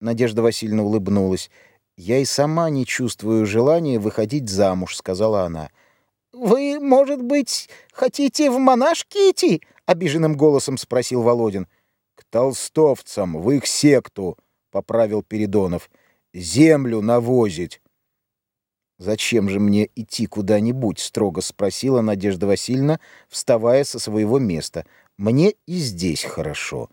Надежда Васильевна улыбнулась. «Я и сама не чувствую желания выходить замуж», — сказала она. «Вы, может быть, хотите в монашки идти?» — обиженным голосом спросил Володин. «К толстовцам, в их секту», — поправил Передонов. «Землю навозить». «Зачем же мне идти куда-нибудь?» — строго спросила Надежда Васильевна, вставая со своего места. «Мне и здесь хорошо».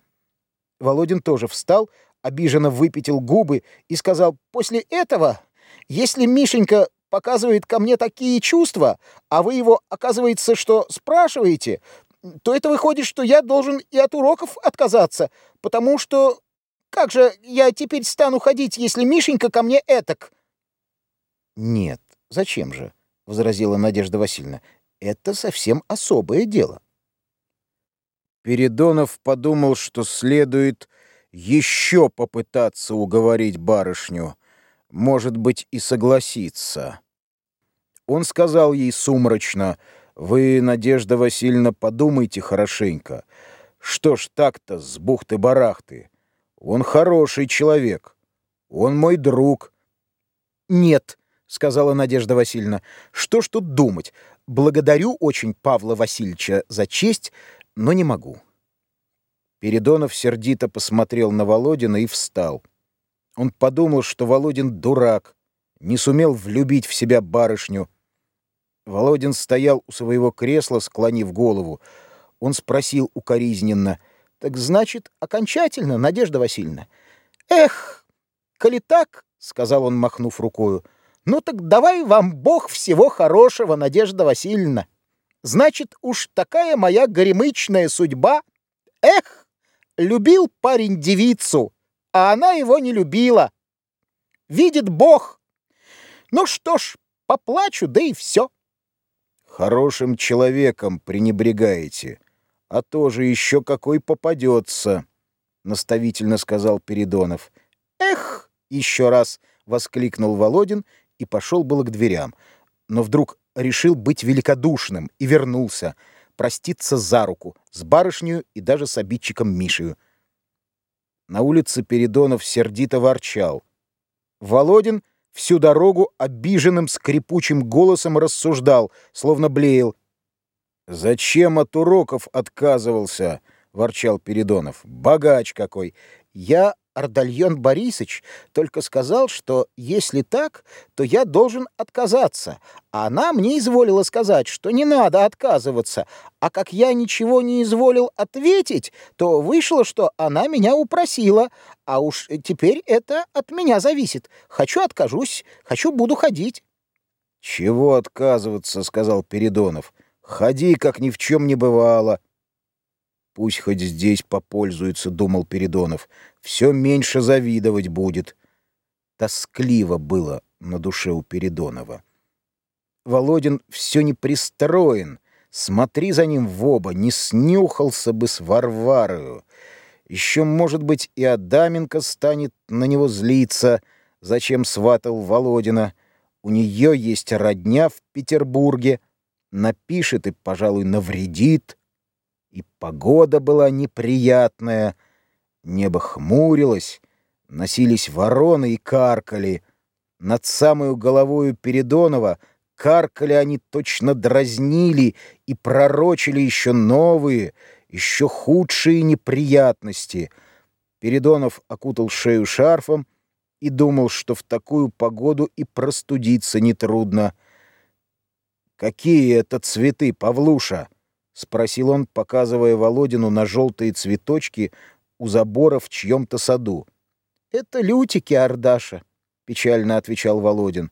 Володин тоже встал, обиженно выпятил губы и сказал, «После этого, если Мишенька показывает ко мне такие чувства, а вы его, оказывается, что спрашиваете, то это выходит, что я должен и от уроков отказаться, потому что как же я теперь стану ходить, если Мишенька ко мне этак?» «Нет, зачем же?» — возразила Надежда Васильевна. «Это совсем особое дело». Передонов подумал, что следует еще попытаться уговорить барышню, может быть, и согласиться. Он сказал ей сумрачно, «Вы, Надежда Васильевна, подумайте хорошенько. Что ж так-то с бухты-барахты? Он хороший человек. Он мой друг». «Нет», — сказала Надежда Васильевна, — «что ж тут думать? Благодарю очень Павла Васильевича за честь, но не могу». Передонов сердито посмотрел на Володина и встал. Он подумал, что Володин дурак, не сумел влюбить в себя барышню. Володин стоял у своего кресла, склонив голову. Он спросил укоризненно, «Так значит, окончательно, Надежда Васильевна?» «Эх, коли так, — сказал он, махнув рукою, — ну так давай вам Бог всего хорошего, Надежда Васильевна. Значит, уж такая моя горемычная судьба. Эх!» Любил парень девицу, а она его не любила. Видит Бог. Ну что ж, поплачу, да и все. Хорошим человеком пренебрегаете, а тоже еще какой попадется, наставительно сказал Передонов. Эх, еще раз воскликнул Володин и пошел было к дверям, но вдруг решил быть великодушным и вернулся — проститься за руку с барышней и даже с обидчиком Мишею. На улице Передонов сердито ворчал. Володин всю дорогу обиженным скрипучим голосом рассуждал, словно блеял. «Зачем от уроков отказывался?» — ворчал Передонов. «Богач какой! Я Ардальон Борисович только сказал, что если так, то я должен отказаться. А она мне изволила сказать, что не надо отказываться. А как я ничего не изволил ответить, то вышло, что она меня упросила. А уж теперь это от меня зависит. Хочу откажусь, хочу буду ходить. «Чего отказываться?» — сказал Передонов. «Ходи, как ни в чем не бывало». Пусть хоть здесь попользуется, думал Передонов. Все меньше завидовать будет. Тоскливо было на душе у Передонова. Володин все не пристроен. Смотри за ним в оба, не снюхался бы с Варварою. Еще, может быть, и Адаменко станет на него злиться, зачем сватал Володина. У нее есть родня в Петербурге. Напишет и, пожалуй, навредит и погода была неприятная. Небо хмурилось, носились вороны и каркали. Над самую головою Передонова каркали они точно дразнили и пророчили еще новые, еще худшие неприятности. Передонов окутал шею шарфом и думал, что в такую погоду и простудиться нетрудно. «Какие это цветы, Павлуша?» — спросил он, показывая Володину на желтые цветочки у забора в чьем-то саду. — Это лютики, Ардаша, — печально отвечал Володин.